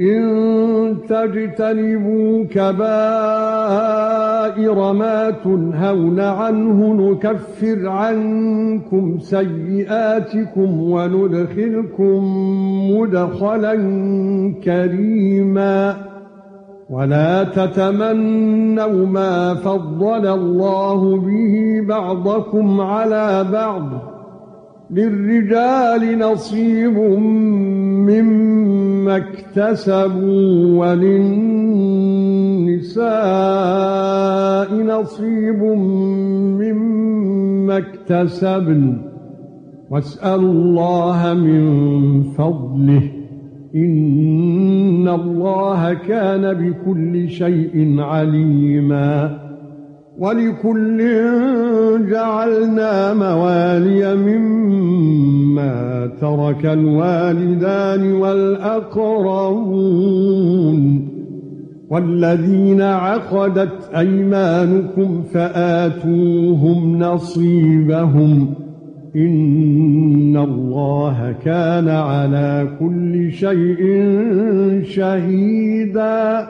إن تجتنبوا كبائر ما تنهون عنه نكفر عنكم سيئاتكم وندخلكم مدخلا كريما. ولا تتمنوا ما فضل الله به بعضكم على بعض. للرجال نصيب مما اكتسبوا وللنساء نصيب مما اكتسبن. واسألوا الله من فضله. إن الله كان بكل شيء عليما. ولكل جعلنا موالي مما ترك الوالدان والأقربون والذين عقدت أيمانكم فآتوهم نصيبهم إن الله كان على كل شيء شهيدا